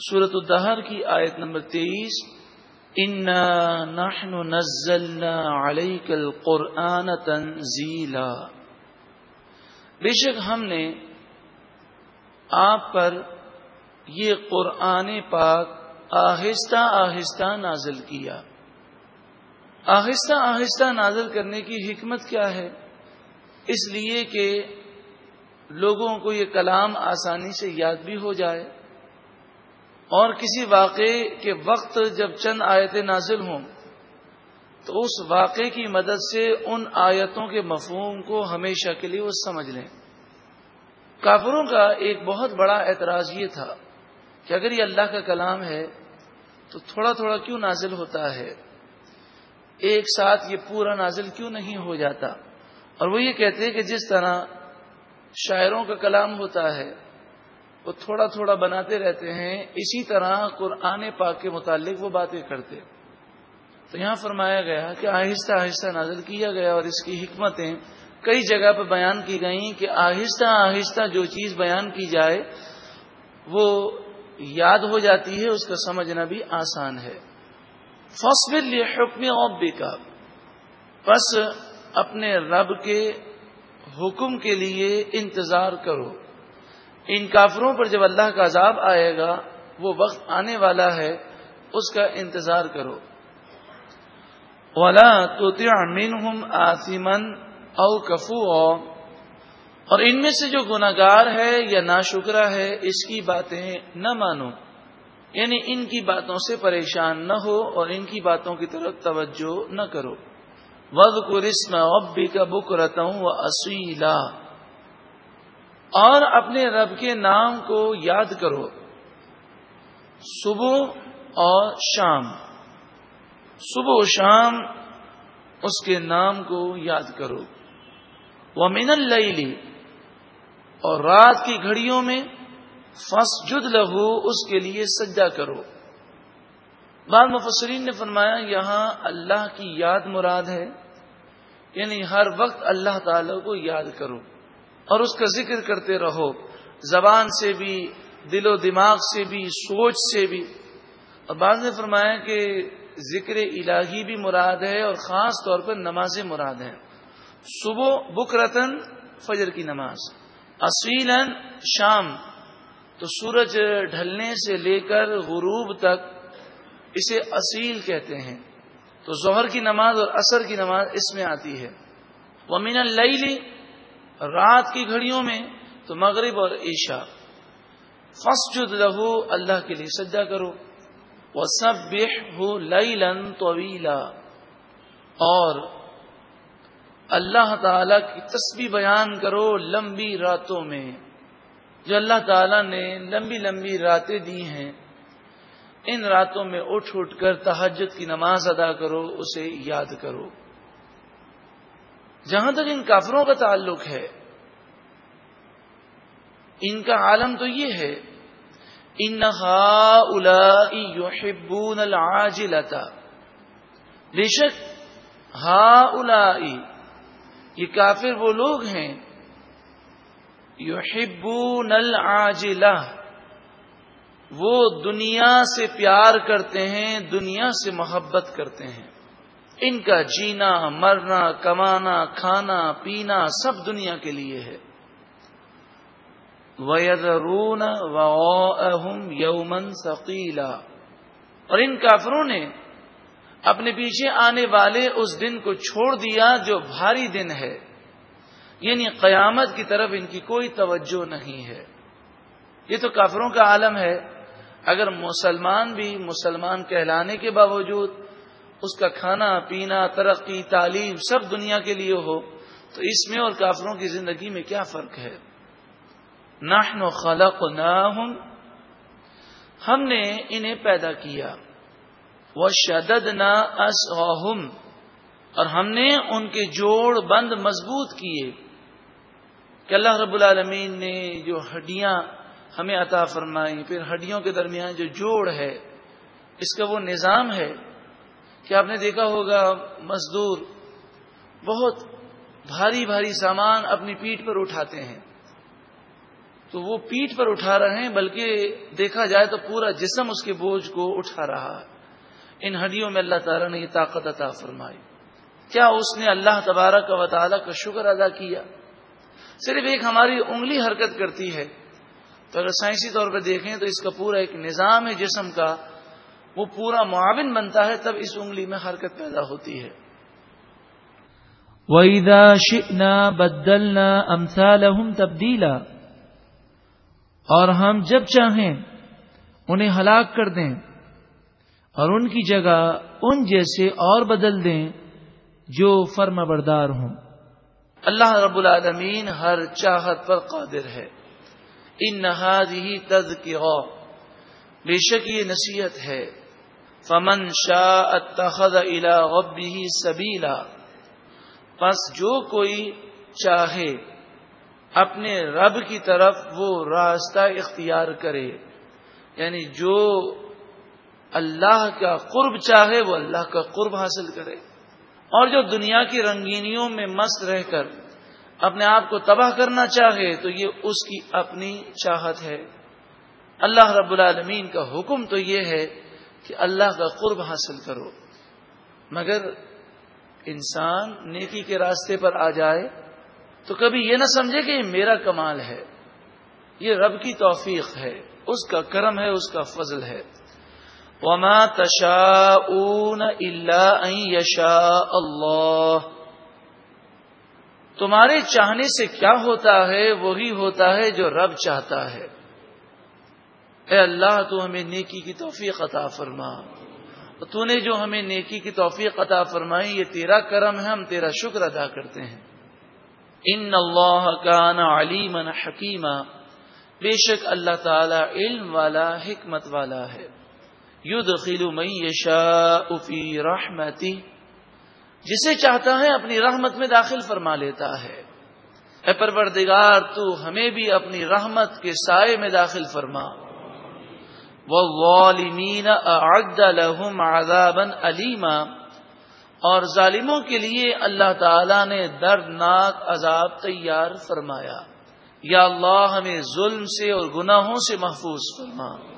سورت الدہر کی آیت نمبر تیئیس نحن نزلنا عليك القرآن تنزیلا بے شک ہم نے آپ پر یہ قرآن پاک آہستہ آہستہ نازل کیا۔ آہستہ آہستہ نازل کرنے کی حکمت کیا ہے؟ اس لیے کہ لوگوں کو یہ کلام آسانی سے یاد بھی ہو جائے۔ اور کسی واقعے کے وقت جب چند آیتیں نازل ہوں، تو اس واقعے کی مدد سے ان آیتوں کے مفہوم کو ہمیشہ کے لیے وہ سمجھ لیں۔ کافروں کا ایک بہت بڑا اعتراض یہ تھا کہ اگر یہ اللہ کا کلام ہے، تو تھوڑا تھوڑا کیوں نازل ہوتا ہے؟ ایک ساتھ یہ پورا نازل کیوں نہیں ہو جاتا؟ اور وہ یہ کہتے ہیں کہ جس طرح شاعروں کا کلام ہوتا ہے وہ تھوڑا تھوڑا بناتے رہتے ہیں، اسی طرح قرآن پاک کے متعلق وہ باتیں کرتے تو یہاں فرمایا گیا کہ آہستہ آہستہ نازل کیا گیا اور اس کی حکمتیں کئی جگہ پہ بیان کی گئیں کہ آہستہ آہستہ جو چیز بیان کی جائے، وہ یاد ہو جاتی ہے، اس کا سمجھنا بھی آسان ہے۔ فصبل حکم اوبی کا بس اپنے رب کے حکم کے لیے انتظار کرو۔ ان کافروں پر جب اللہ کا عذاب آئے گا، وہ وقت آنے والا ہے، اس کا انتظار کرو۔ ولا تو ہوں او کفو اور ان میں سے جو گناگار ہے یا نا ہے، اس کی باتیں نہ مانو۔ یعنی ان کی باتوں سے پریشان نہ ہو اور ان کی باتوں کی طرف توجہ نہ کرو۔ وز کو رسم ابی کا بک رہتا ہوں اور اپنے رب کے نام کو یاد کرو۔ صبح اور شام۔ صبح و شام اس کے نام کو یاد کرو۔ وہ من اللی اور رات کی گھڑیوں میں فس جد لہو اس کے لیے سجا کرو۔ بعض مفسرین نے فرمایا یہاں اللہ کی یاد مراد ہے یعنی ہر وقت اللہ تعالی کو یاد کرو۔ اور اس کا ذکر کرتے رہو۔ زبان سے بھی، دل و دماغ سے بھی، سوچ سے بھی۔ اور بعض نے فرمایا کہ ذکر الہی بھی مراد ہے اور خاص طور پر نماز مراد ہے۔ صبح بک رتن فجر کی نماز اصیلن شام۔ تو سورج ڈھلنے سے لے کر غروب تک اسے اصیل کہتے ہیں۔ تو ظہر کی نماز اور عصر کی نماز اس میں آتی ہے۔ وہ مین رات کی گھڑیوں میں تو مغرب اور عشاء۔ فسجد لہو اللہ کے لیے سجا کرو۔ وہ سب ہو لئی لن تو اور اللہ تعالی کی تسبیح بیان کرو لمبی راتوں میں۔ جو اللہ تعالی نے لمبی لمبی راتیں دی ہیں، ان راتوں میں اٹھ اٹھ کر تحجد کی نماز ادا کرو، اسے یاد کرو۔ جہاں تک ان کافروں کا تعلق ہے، ان کا عالم تو یہ ہے، ان یحبون العاجلتا بے شک ہا یہ کافر وہ لوگ ہیں، یحبون العاجلہ۔ وہ دنیا سے پیار کرتے ہیں، دنیا سے محبت کرتے ہیں۔ ان کا جینا، مرنا، کمانا، کھانا، پینا سب دنیا کے لیے ہے۔ وَيَذَرُونَ وَعَوْأَهُمْ يَوْمًا ثَقِيلًا۔ اور ان کافروں نے اپنے پیچھے آنے والے اس دن کو چھوڑ دیا جو بھاری دن ہے۔ یعنی قیامت کی طرف ان کی کوئی توجہ نہیں ہے۔ یہ تو کافروں کا عالم ہے۔ اگر مسلمان بھی مسلمان کہلانے کے باوجود اس کا کھانا، پینا، ترقی، تعلیم سب دنیا کے لیے ہو، تو اس میں اور کافروں کی زندگی میں کیا فرق ہے؟ نحن خلق ہم نے انہیں پیدا کیا۔ وہ شدد نہ اور ہم نے ان کے جوڑ بند مضبوط کیے۔ کہ اللہ رب العالمین نے جو ہڈیاں ہمیں عطا فرمائی پھر ہڈیوں کے درمیان جو جوڑ ہے، اس کا وہ نظام ہے۔ کہ آپ نے دیکھا ہوگا مزدور بہت بھاری بھاری سامان اپنی پیٹ پر اٹھاتے ہیں۔ تو وہ پیٹ پر اٹھا رہے ہیں، بلکہ دیکھا جائے تو پورا جسم اس کے بوجھ کو اٹھا رہا۔ ہے ان ہڈیوں میں اللہ تعالیٰ نے یہ طاقت عطا فرمائی۔ کیا اس نے اللہ تبارک و تعالیٰ کا شکر ادا کیا؟ صرف ایک ہماری انگلی حرکت کرتی ہے۔ تو اگر سائنسی طور پہ دیکھیں تو اس کا پورا ایک نظام ہے جسم کا۔ وہ پورا معاون بنتا ہے تب اس انگلی میں حرکت پیدا ہوتی ہے۔ وَإِذَا شِئْنَا بَدَّلْنَا أَمْثَالَهُمْ تَبْدِيلًا۔ اور ہم جب چاہیں انہیں ہلاک کر دیں اور ان کی جگہ ان جیسے اور بدل دیں جو فرما بردار ہوں۔ اللہ رب العالمین ہر چاہت پر قادر ہے۔ ان نہاد ہی کی بے شک یہ نصیحت ہے۔ فمن شاہ اتخذ الى ربه سبیلا۔ پس جو کوئی چاہے اپنے رب کی طرف وہ راستہ اختیار کرے۔ یعنی جو اللہ کا قرب چاہے وہ اللہ کا قرب حاصل کرے۔ اور جو دنیا کی رنگینیوں میں مست رہ کر اپنے آپ کو تباہ کرنا چاہے تو یہ اس کی اپنی چاہت ہے۔ اللہ رب العالمین کا حکم تو یہ ہے کہ اللہ کا قرب حاصل کرو۔ مگر انسان نیکی کے راستے پر آ جائے تو کبھی یہ نہ سمجھے کہ یہ میرا کمال ہے، یہ رب کی توفیق ہے، اس کا کرم ہے، اس کا فضل ہے۔ وما تشا اون اللہ یشا اللہ تمہارے چاہنے سے کیا ہوتا ہے، وہی ہوتا ہے جو رب چاہتا ہے۔ اے اللہ، تو ہمیں نیکی کی توفیق عطا فرما۔ تو نے جو ہمیں نیکی کی توفیق عطا فرمائی، یہ تیرا کرم ہے، ہم تیرا شکر ادا کرتے ہیں۔ ان اللہ کان علیم حکیم بے شک اللہ تعالی علم والا، حکمت والا ہے۔ یدھ خلو مئی فی رحمتی۔ جسے چاہتا ہے، اپنی رحمت میں داخل فرما لیتا ہے۔ اے پروردگار، تو ہمیں بھی اپنی رحمت کے سائے میں داخل فرما۔ والظالمین اعد لهم عذابا علیما اور ظالموں کے لیے اللہ تعالی نے دردناک عذاب تیار فرمایا۔ یا اللہ ہمیں ظلم سے اور گناہوں سے محفوظ فرما۔